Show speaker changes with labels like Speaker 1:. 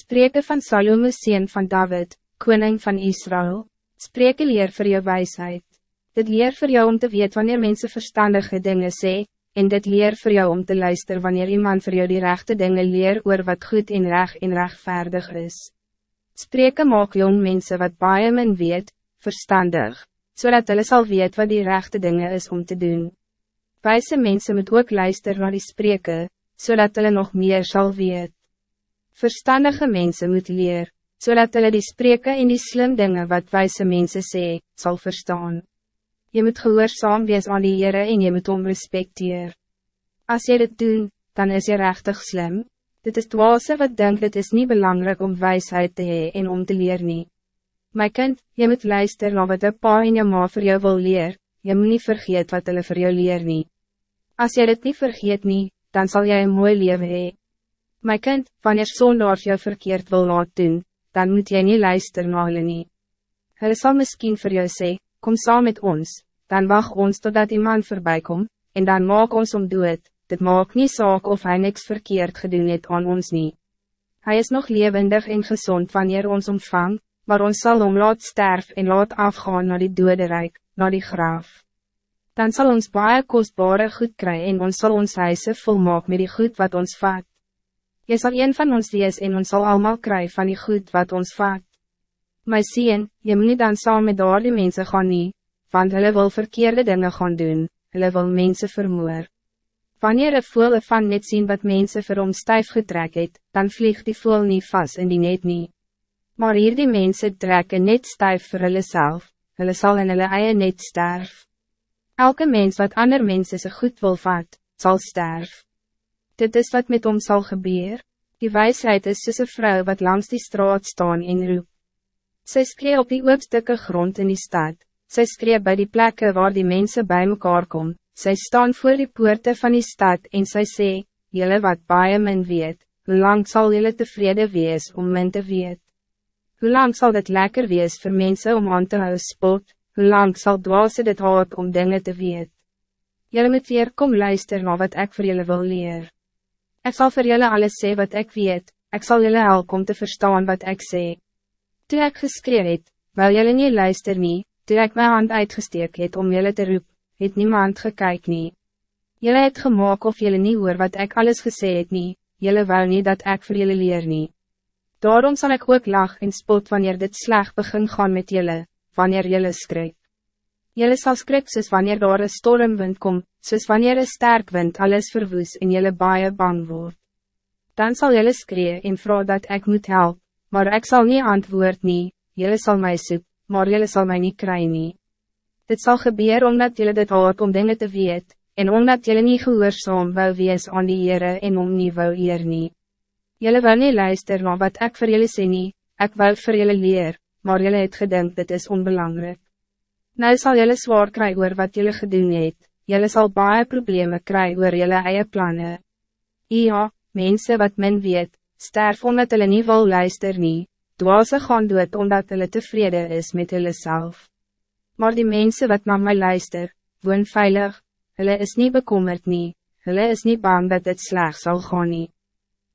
Speaker 1: Spreken van Salome sien van David, koning van Israël. Spreken leer voor je wijsheid. Dit leer voor jou om te weten wanneer mensen verstandige dingen sê, en dit leer voor jou om te luisteren wanneer iemand voor jou die rechte dingen leer oor wat goed en reg en rechtvaardig is. Spreken maak jong mensen wat baie men weet, verstandig, zodat hulle sal weet wat die rechte dingen is om te doen. Wijze mensen moet ook luisteren naar die spreken, zodat hulle nog meer zal weet. Verstandige mensen moet leer, zodat hulle die spreken in die slim dingen wat wijze mensen sê, zal verstaan. Je moet gehoorzaam wees aan die Heere en je moet om respecteer. Als je dit doen, dan is je rechtig slim. Dit is dwaase wat denkt het is niet belangrijk om wijsheid te hee en om te leer nie. My kind, je moet luisteren naar wat de pa en je ma voor jou wil leer, je moet niet vergeet wat hulle voor jou leer nie. Als je dit niet vergeet nie, dan zal jij een mooi leven hee. My kind, wanneer sondaars jou verkeerd wil laat doen, dan moet jy nie luister na hulle nie. Hulle sal miskien vir jou sê, kom saam met ons, dan wacht ons totdat iemand voorbij kom, en dan maak ons om dood, dit maak nie saak of hij niks verkeerd gedoen het aan ons nie. Hij is nog levendig en gezond wanneer ons omvang, maar ons zal om laat sterf en laat afgaan naar die dode rijk, naar die graaf. Dan zal ons baie kostbare goed krijgen en ons zal ons huise volmaak met die goed wat ons vat. Je zal een van ons wees en ons zal allemaal krijgen van die goed wat ons vat. Maar zien, je moet niet dan samen met daar die mensen gaan nie, want hulle wil verkeerde dingen gaan doen, hulle wil mensen vermoor. Wanneer een voel van net zien wat mensen vir hom stijf getrek het, dan vliegt die voel niet vast in die net nie. Maar hier die mensen trekken net stijf vir hulle self, hulle sal in hulle eie net sterf. Elke mens wat ander mensen se goed wil vat, zal sterven dit is wat met hom zal gebeuren. Die wijsheid is soos een vrouw wat langs die straat staan en roep. Sy skree op die oopstukke grond in die stad, sy skree bij die plekken waar die mensen bij mekaar kom, sy staan voor die poorte van die stad en sy sê, Jylle wat baie min weet, hoe lang zal jylle tevreden wees om min te weet? Hoe lang zal dit lekker wees voor mensen om aan te hou spot, hoe lang zal dwaase dit haat om dingen te weet? Jylle moet weer kom luister na wat ik voor jullie wil leren. Ik zal voor jullie alles zeggen wat ik weet, ik zal jullie helpen om te verstaan wat ik zeg. Toen ik geschreven het, wil jullie niet luisteren, nie, toen ik mijn hand uitgesteek het om jullie te roep, het niemand gekijk nie. Jullie het gemaakt of jullie niet hoor wat ik alles gezegd het nie, jullie wou niet dat ik voor jullie leer nie. Daarom zal ik ook lach en spot wanneer dit slag begin gaan met jullie, wanneer jullie schrik. Jullie zal skrik soos wanneer daar een stormwind kom, soos wanneer een sterk wind alles verwoes en jullie baie bang word. Dan zal jullie skree en vrouw dat ik moet helpen, maar ik zal niet antwoord nie, jullie zal mij soek, maar jullie zal mij niet krijgen. nie. Dit zal gebeuren omdat jullie dit hoort om dingen te weet, en omdat jullie niet gehoorzaam wou wees aan die Heere en om nie wou eer nie. Jullie wil niet luisteren naar wat ik voor jullie sê nie, ek wou voor jullie leer, maar jullie het gedink dit is onbelangrijk. Nou zal jullie zwaar krijgen oor wat jullie gedoen het, jullie zal baie problemen krijgen oor jullie eie plannen. Ja, mensen wat men weet, sterf omdat hulle nie wil luister nie, dwaase gaan dood omdat hulle tevreden is met hulle self. Maar die mensen wat naar mij luister, woon veilig, hulle is niet bekommerd nie, hulle is niet bang dat het slecht zal gaan nie.